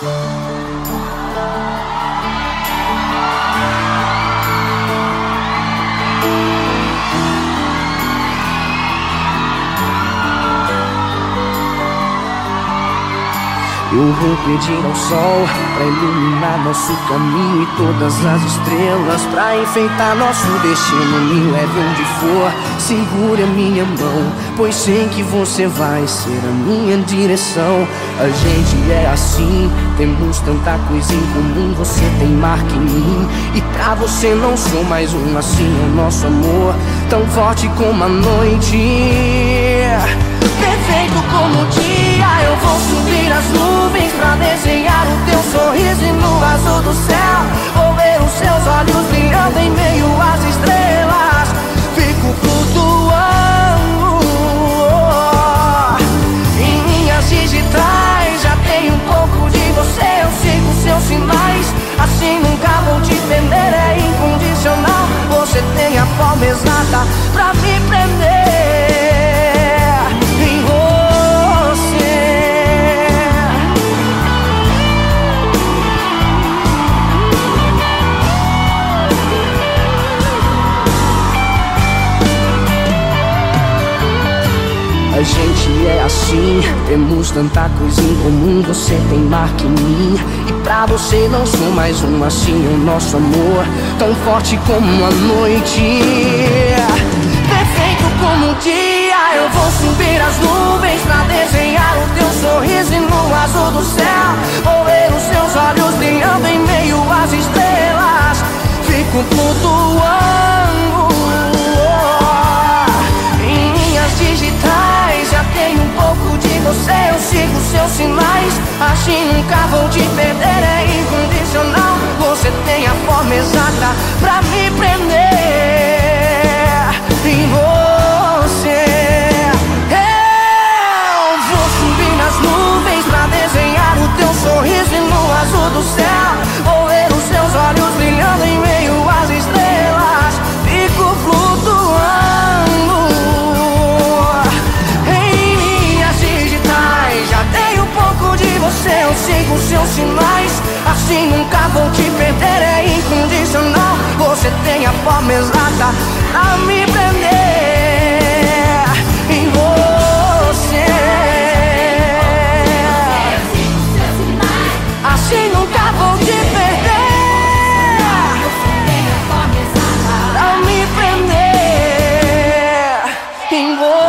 Thank. Eu vou pedir ao sol pra iluminar nosso caminho e todas as estrelas pra enfeitar nosso destino. Me leve onde for, segure a minha mão, pois sei que você vai ser a minha direção. A gente é assim, temos tanta coisa em comum. Você tem marca em mim e pra você não sou mais um assim. O nosso amor tão forte como a noite, A gente é assim, temos tanta coisa em comum. Você tem marca em mim, e pra você não sou mais um assim. O nosso amor, tão forte como a noite, perfeito como o dia. Eu vou subir as nuvens pra desenhar o teu sorriso e no azul do céu. Vou ver os seus olhos brilhando em meio às estrelas. Fico flutuando Assim nunca vou te perder, é incondicional. Você tem a forma exata pra me os sinais. Assim nunca vou te perder, é incondicional. Você tem a forma exata a me prender Em você. Assim nunca vou te perder. Você tem a forma exata a me prender Em você